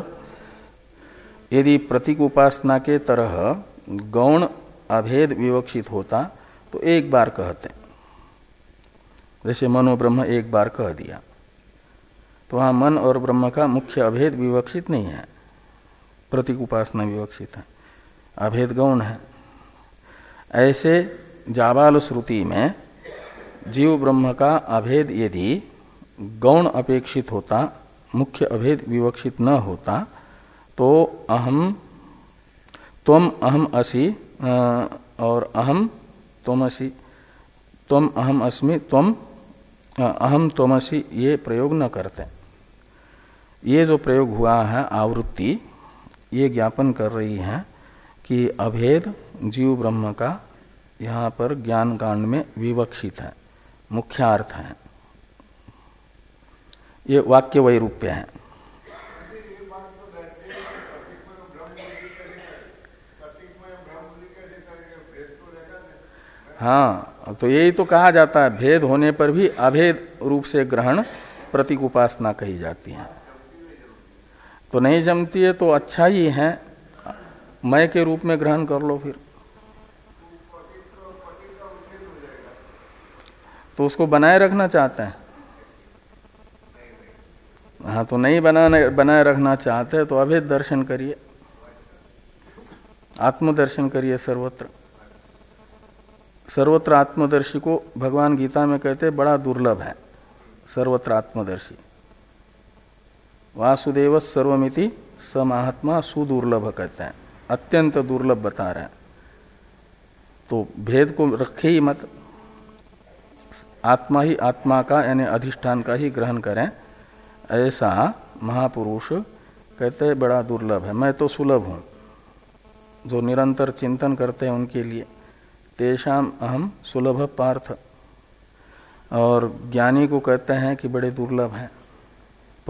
यदि प्रतीक उपासना के तरह गौण अभेद विवक्षित होता तो एक बार कहते जैसे मनो ब्रह्म एक बार कह दिया। तो वहाँ मन और ब्रह्म का मुख्य अभेद विवक्षित नहीं है। प्रतीक उपासना विवक्षित है। अभेद गौण है। ऐसे जाबाल श्रुति में जीव ब्रह्म का अभेद यदि गौण अपेक्षित होता, मुख्य अभेद विवक्षित न होता तो अहम तम अहम असी और अहम तमसी तम अहम अस्मि तम अहम तमसी ये प्रयोग न करते। ये जो प्रयोग हुआ है, आवृत्ति ये ज्ञापन कर रही है कि अभेद जीव ब्रह्म का यहाँ पर ज्ञान कांड में विवक्षित है, मुख्यार्थ है। ये वाक्य वैरूप्य है। हाँ तो यही तो कहा जाता है, भेद होने पर भी अभेद रूप से ग्रहण प्रतीक उपासना कही जाती है। तो नहीं जमती है तो अच्छा ही है। मय के रूप में ग्रहण कर लो फिर। तो उसको बनाए रखना चाहते हैं? हाँ तो नहीं बनाने, बनाए रखना चाहते तो अभेद दर्शन करिए। आत्मदर्शन करिए सर्वत्र। सर्वत्र आत्मदर्शी को भगवान गीता में कहते बड़ा दुर्लभ है। सर्वत्र आत्मदर्शी। वासुदेव सर्वमिति स महात्मा सुदुर्लभ कहते हैं। अत्यंत दुर्लभ बता रहे हैं। तो भेद को रखे ही मत। आत्मा ही आत्मा का, यानी अधिष्ठान का ही ग्रहण करें। ऐसा महापुरुष कहते हैं, बड़ा दुर्लभ है। मैं तो सुलभ हूँ। जो निरंतर चिंतन करते हैं उनके लिए तेषाम अहम सुलभ पार्थ। और ज्ञानी को कहते हैं कि बड़े दुर्लभ हैं।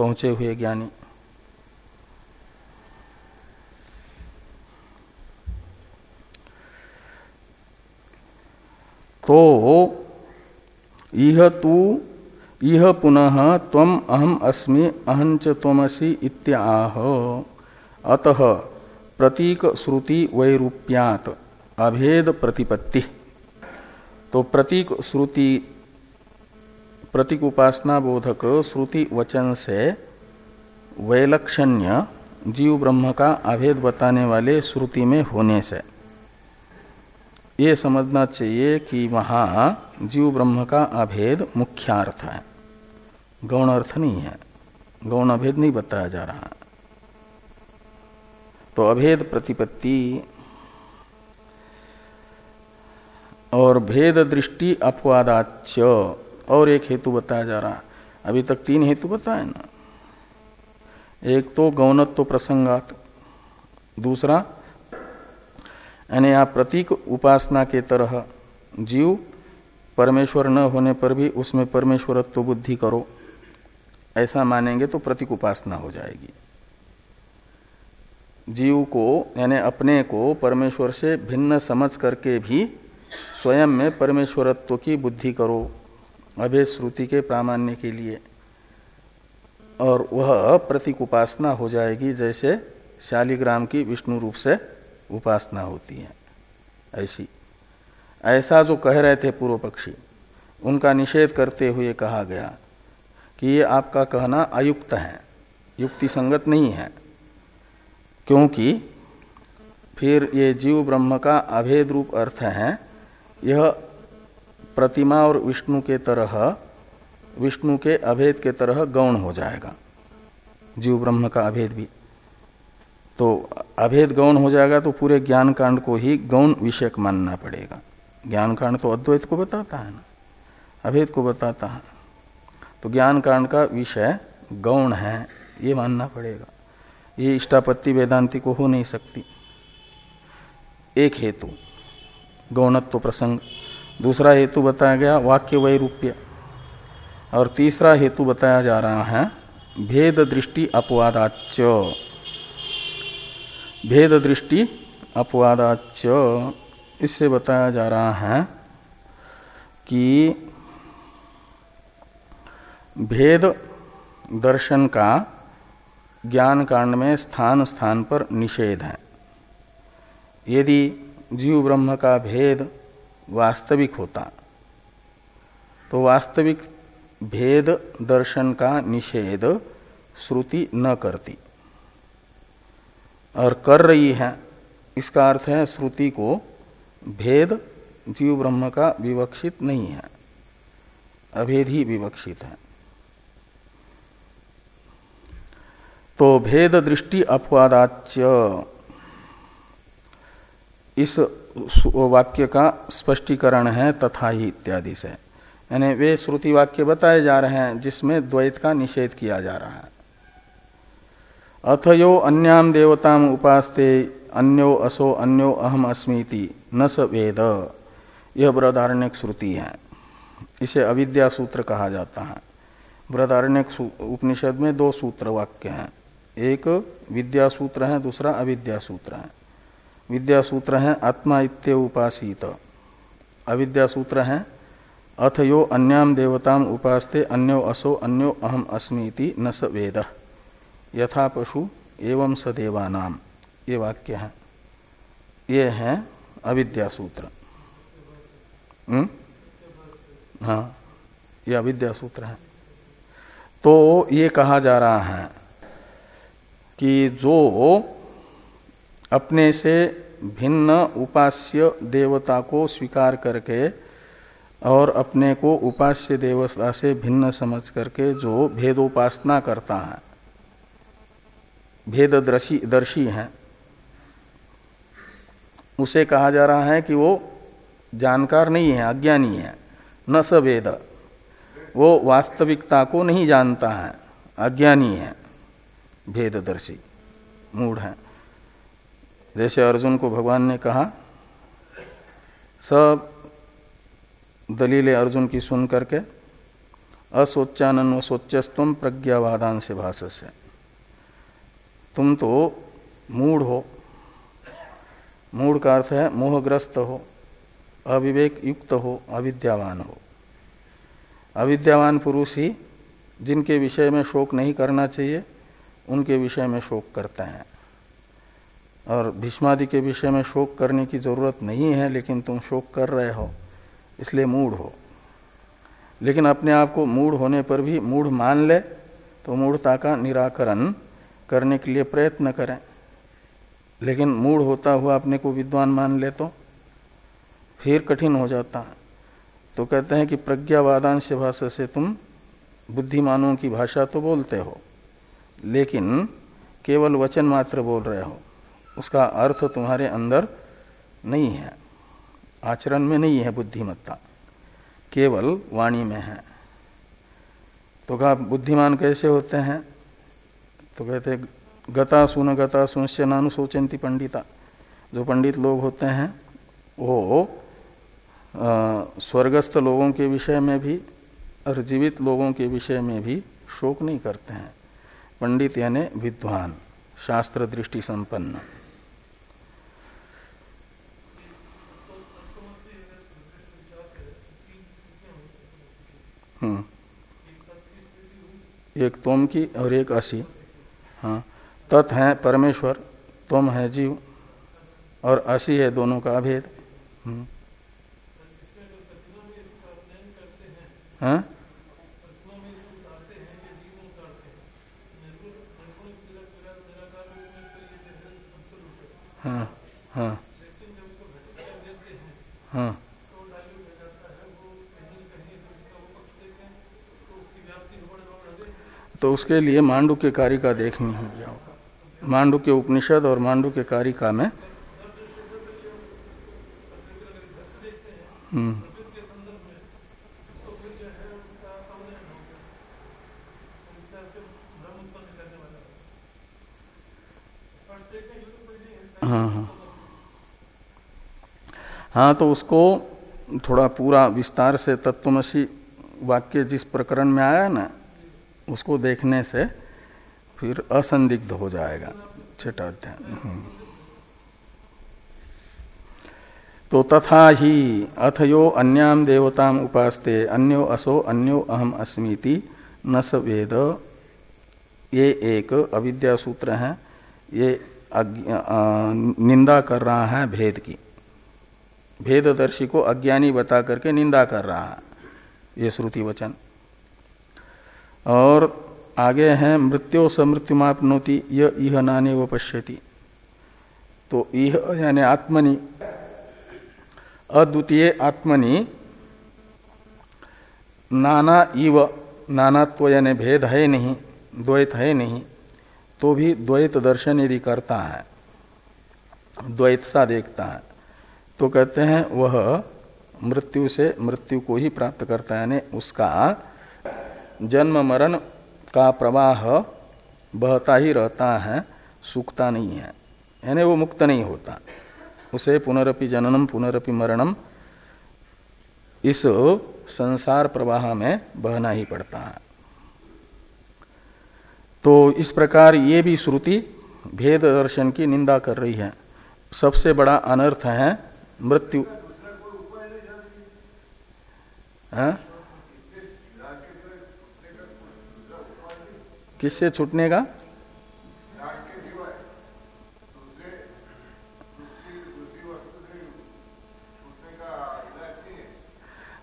पहुँचे हुए ज्ञानी। तो यह तू यह पुनः तम अहम अस्मि अहंच तमसी इत्याह। अतः प्रतीक श्रुति वैरूप्यात, अभेद प्रतिपत्ति। तो प्रतीक श्रुति प्रतीक उपासना बोधक श्रुति वचन से वैलक्षण्य जीव ब्रह्म का अभेद बताने वाले श्रुति में होने से। ये समझना चाहिए कि वहाँ जीव ब्रह्म का अभेद मुख्यार्थ है। गौण अर्थ नहीं है। गौण अभेद नहीं बताया जा रहा। तो अभेद प्रतिपत्ति और भेद दृष्टि अपवादाच और एक हेतु बताया जा रहा है। अभी तक तीन हेतु बताए ना। एक तो गौणत्व प्रसंगात, दूसरा, यानी आप प्रतीक उपासना के तरह जीव परमेश्वर न होने पर भी उसमें परमेश्वरत्व बुद्धि करो। ऐसा मानेंगे तो प्रतीक उपासना हो जाएगी। जीव को, यानी अपने को परमेश्वर से भिन्न समझ करके भी स्वयं में परमेश्वरत्व की बुद्धि करो। अभेद श्रुति के प्रामाण्य के लिए। और वह प्रतीक उपासना हो जाएगी, जैसे शालिग्राम की विष्णु रूप से उपासना होती है। ऐसी। ऐसा जो कह रहे थे पूर्व पक्षी, उनका निषेध करते हुए कहा गया कि ये आपका कहना अयुक्त है युक्ति संगत नहीं है, क्योंकि फिर ये जीव ब्रह्म का अभेद रूप अर्थ है, यह प्रतिमा और विष्णु के तरह, विष्णु के अभेद के तरह गौण हो जाएगा। जीव ब्रह्म का अभेद भी। तो अभेद गौण हो जाएगा तो पूरे ज्ञान कांड को ही गौण विषयक मानना पड़ेगा। ज्ञान कांड तो अद्वैत को बताता है ना। अभेद को बताता है। तो ज्ञान कांड का विषय गौण है, ये मानना पड़ेगा। ये इष्टापत्ति वेदांति को हो नहीं सकती। एक हेतु, गौणत्व तो प्रसंग। दूसरा हेतु बताया गया वाक्य वैरूप्य और तीसरा हेतु बताया जा रहा है, भेद दृष्टि अपवादाच भेद दृष्टि अपवादाच इससे बताया जा रहा है कि भेद दर्शन का ज्ञान कांड में स्थान स्थान पर निषेध है। यदि जीव ब्रह्म का भेद वास्तविक होता। तो वास्तविक भेद दर्शन का निषेध श्रुति न करती। और कर रही है, इसका अर्थ है श्रुति को भेद जीव ब्रह्म का विवक्षित नहीं है, अभेद ही विवक्षित है। तो भेद दृष्टि अपवादाच इस वाक्य का स्पष्टीकरण है, तथा ही इत्यादि से। यानी वे श्रुति वाक्य बताए जा रहे हैं, जिसमें द्वैत का निषेध किया जा रहा है। अथ यो अन्याम देवताम उपास्ते, अन्यो असो अन्यो अहम अस्मीति, न स वेद। यह बृहदारण्यक श्रुति है। इसे अविद्या सूत्र कहा जाता है। बृहदारण्यक उपनिषद में दो सूत्र वाक्य हैं। एक विद्या सूत्र है, दूसरा अविद्या सूत्र है। विद्या सूत्र है, आत्मा इत्य उपासित। अविद्या सूत्र है, अथ यो अन्याम देवताम उपासते, अन्यो असो, अन्यो अहम अस्मी न स वेद। यथा पशु, एवं स देवानाम। ये वाक्य है। ये है अविद्या सूत्र। हम्म? हाँ ये अविद्या सूत्र है। तो ये कहा जा रहा है कि जो अपने से भिन्न उपास्य देवता को स्वीकार करके और अपने को उपास्य देवता से भिन्न समझ करके जो भेदोपासना करता है भेद दर्शी है, उसे कहा जा रहा है कि वो जानकार नहीं है, अज्ञानी है, न स वेद वो वास्तविकता को नहीं जानता है, अज्ञानी है, भेददर्शी, मूढ़ है। जैसे अर्जुन को भगवान ने कहा, सब दलीलें अर्जुन की सुन करके असोचानन व सोच्यस्तम प्रज्ञावादान से भाष से तुम तो मूढ़ हो। मूढ़ का अर्थ है मोहग्रस्त हो, अविवेक युक्त हो, अविद्यावान हो। अविद्यावान पुरुष ही जिनके विषय में शोक नहीं करना चाहिए, उनके विषय में शोक करते हैं। और भीष्मादि के विषय में शोक करने की ज़रूरत नहीं है, लेकिन तुम शोक कर रहे हो, इसलिए मूढ़ हो। लेकिन अपने आप को मूढ़ होने पर भी मूढ़ मान ले तो मूढ़ता का निराकरण करने के लिए प्रयत्न करें। लेकिन मूढ़ होता हुआ अपने को विद्वान मान ले तो फिर कठिन हो जाता है। तो कहते हैं कि प्रज्ञावादांश भाषा से तुम बुद्धिमानों की भाषा तो बोलते हो, लेकिन केवल वचन मात्र बोल रहे हो। उसका अर्थ तुम्हारे अंदर नहीं है। आचरण में नहीं है बुद्धिमत्ता। केवल वाणी में है। तो कहा, बुद्धिमान कैसे होते हैं? तो कहते, गता सुन गता सुनस्य नानु सोचंती पंडिता। जो पंडित लोग होते हैं, वो स्वर्गस्थ लोगों के विषय में भी और जीवित लोगों के विषय में भी शोक नहीं करते हैं। पंडित यानी विद्वान, शास्त्र दृष्टि संपन्न। एक तोम की और एक असी। हाँ। तत् है परमेश्वर, तुम है जीव, और असी है दोनों का अभेद। हम्म। हाँ? हाँ हाँ। हाँ। तो उसके लिए मांडू के कारिका देखनी होगी मांडू के उपनिषद और मांडू के कारिका में हम्म। हाँ हाँ। हाँ तो उसको थोड़ा पूरा विस्तार से तत्वमसी वाक्य जिस प्रकरण में आया ना उसको देखने से फिर असंदिग्ध हो जाएगा। छठा अध्याय। हम्म। तो तथा ही अथ यो अन्याम देवताम उपास्ते, अन्यो असो, अन्यो अहम अस्मीति, न स वेद। ये एक अविद्या सूत्र है, ये निंदा कर रहा है भेद की। भेददर्शी को अज्ञानी बता करके निंदा कर रहा है। ये श्रुति वचन। और आगे हैं मृत्यो समृत्युमापनोति यह नाने व पश्यति। तो यह यानी आत्मनि। अद्वितीय आत्मनि, नाना इव, नानात्व यानी भेद है नहीं, द्वैत है नहीं तो भी द्वैत दर्शन यदि करता है, द्वैत सा देखता है तो कहते हैं वह मृत्यु से मृत्यु को ही प्राप्त करता है, यानी उसका जन्म मरण का प्रवाह बहता ही रहता है, सूखता नहीं है। यानी वो मुक्त नहीं होता। उसे पुनरपि जननम, पुनरपि मरणम, इस संसार प्रवाह में बहना ही पड़ता है। तो इस प्रकार ये भी श्रुति भेद दर्शन की निंदा कर रही है। सबसे बड़ा अनर्थ है मृत्यु। हाँ? किससे छूटने का?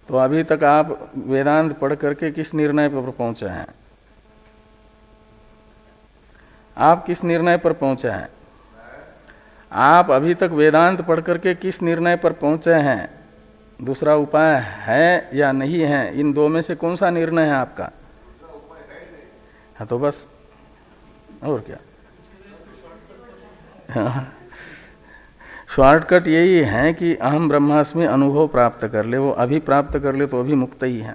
तो अभी तक आप वेदांत पढ़ करके किस निर्णय पर पहुँचे हैं? आप किस निर्णय पर पहुँचे हैं? आप अभी तक वेदांत पढ़ करके किस निर्णय पर पहुँचे हैं? दूसरा उपाय है या नहीं है? इन दो में से कौन सा निर्णय है आपका? हाँ तो बस। और क्या? शॉर्टकट यही है कि अहम ब्रह्मास्मि अनुभव प्राप्त कर ले, वो अभी प्राप्त कर ले तो अभी मुक्त ही है।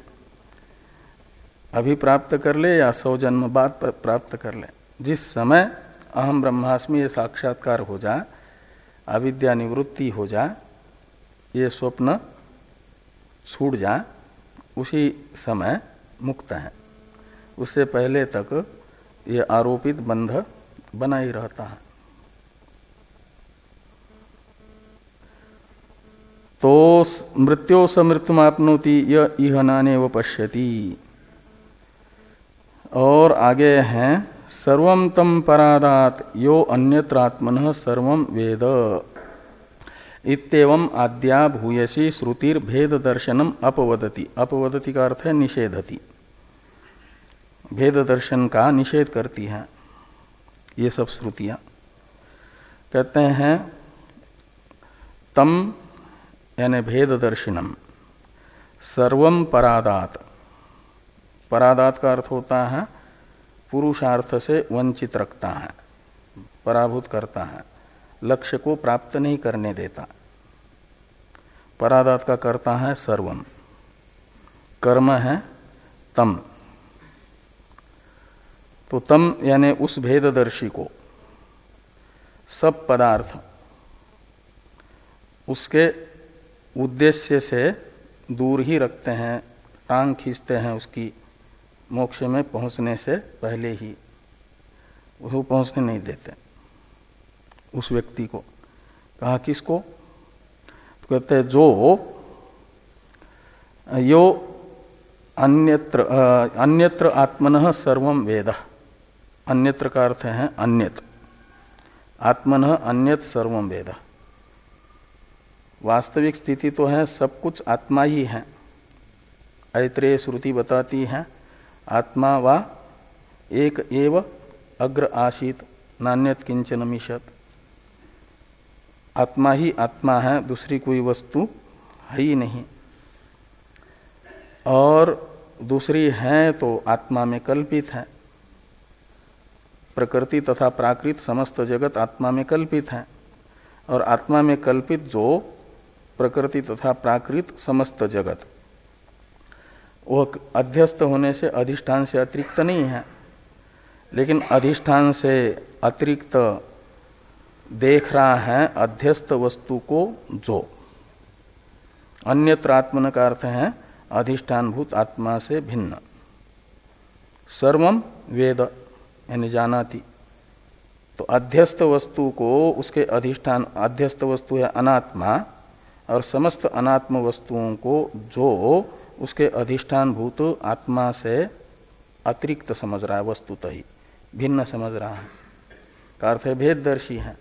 अभी प्राप्त कर ले या सौ जन्म बाद प्राप्त कर ले। जिस समय अहम ब्रह्मास्मि ये साक्षात्कार हो जाए अविद्या निवृत्ति हो जाए ये स्वप्न छूट जाए उसी समय मुक्त है। उससे पहले तक ये आरोपित बंध बना ही रहता है। तो मृत्यो स मृत्युमापनोति यह नाने व पश्यति। और आगे हैं सर्वम तम परादात यो अन्यत्रात्मन सर्व वेद। इतम आद्या भूयसी श्रुतिर भेद दर्शनम अपवदति। अपवदति का अर्थ है निषेधति। भेद दर्शन का निषेध करती है, ये सब श्रुतियाँ। कहते हैं, तम यानी भेद दर्शनम सर्वम परादात। परादात का अर्थ होता है, पुरुषार्थ से वंचित रखता है, पराभूत करता है, लक्ष्य को प्राप्त नहीं करने देता। परादात का करता है सर्वम। कर्म है तम। तो तम यानी उस भेददर्शी को, सब पदार्थ, उसके उद्देश्य से दूर ही रखते हैं, टांग खींचते हैं उसकी मोक्ष में पहुँचने से पहले ही। उसको पहुँचने नहीं देते, उस व्यक्ति को। कहा किसको? तो कहते हैं, जो यो अन्यत्र अन्यत्र आत्मन सर्वम वेद। अन्यत्र का अर्थ है अन्यत। आत्मन अन्यत सर्वम वेद। वास्तविक स्थिति तो है, सब कुछ आत्मा ही है। ऐत्रेय श्रुति बताती है, आत्मा व एक एव अग्र आशित नान्यत किंचन मिशत आत्मा ही आत्मा है, दूसरी कोई वस्तु है ही नहीं। और दूसरी है तो आत्मा में कल्पित है। प्रकृति तथा प्राकृत समस्त जगत आत्मा में कल्पित है और आत्मा में कल्पित जो प्रकृति तथा प्राकृत समस्त जगत। वह अध्यस्त होने से अधिष्ठान से अतिरिक्त नहीं है, लेकिन अधिष्ठान से अतिरिक्त देख रहा है अध्यस्त वस्तु को जो। अन्यत्र आत्मन का अर्थ है अधिष्ठान भूत आत्मा से भिन्न। सर्वम वेद यानी जानाति तो अध्यस्त वस्तु को उसके अधिष्ठान, अध्यस्त वस्तु है अनात्मा, और समस्त अनात्म वस्तुओं को जो उसके अधिष्ठान भूत आत्मा से अतिरिक्त समझ रहा है, वस्तुतः ही, भिन्न समझ रहा है। अर्थ है भेददर्शी है।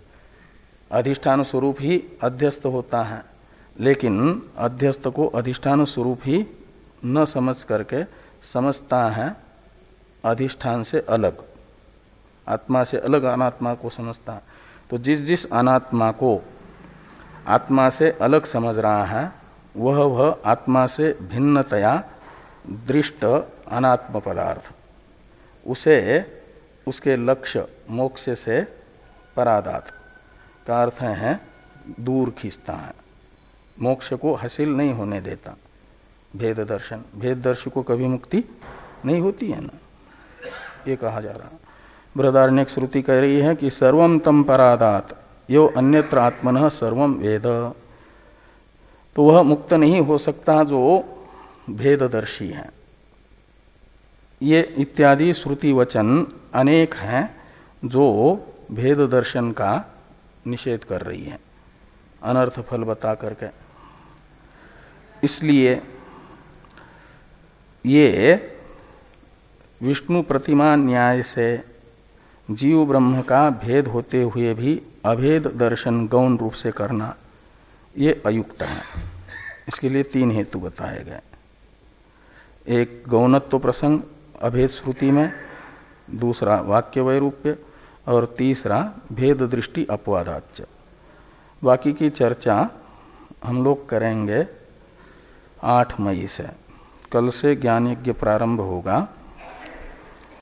अधिष्ठान स्वरूप ही अध्यस्त होता है, लेकिन अध्यस्त को अधिष्ठान स्वरूप ही न समझ करके समझता है, अधिष्ठान से अलग। आत्मा से अलग अनात्मा को समझता है। तो जिस जिस अनात्मा को आत्मा से अलग समझ रहा है, वह वह आत्मा से भिन्नतया दृष्ट अनात्म पदार्थ। उसे, उसके लक्ष्य मोक्ष से परादात का अर्थ है दूर खींचता है। मोक्ष को हासिल नहीं होने देता। भेद दर्शन भेद दर्शन को कभी मुक्ति नहीं होती है ना। ये कहा जा रहा। बृहदारण्य श्रुति कह रही है कि सर्वम तम परादात, यो अन्यत्र आत्मन सर्वम वेद। तो वह मुक्त नहीं हो सकता जो भेददर्शी है। ये इत्यादि श्रुति वचन अनेक हैं जो भेद दर्शन का निषेध कर रही है। अनर्थ फल बता करके। इसलिए ये विष्णु प्रतिमा न्याय से जीव ब्रह्म का भेद होते हुए भी अभेद दर्शन गौण रूप से करना ये अयुक्त है। इसके लिए तीन हेतु बताए गए। एक, गौणत्व प्रसंग, अभेद श्रुति में, दूसरा, वाक्य वैरूप्य, और तीसरा, भेद दृष्टि अपवादाच बाकी की चर्चा हम लोग करेंगे आठ मई से। कल से ज्ञान यज्ञ प्रारंभ होगा।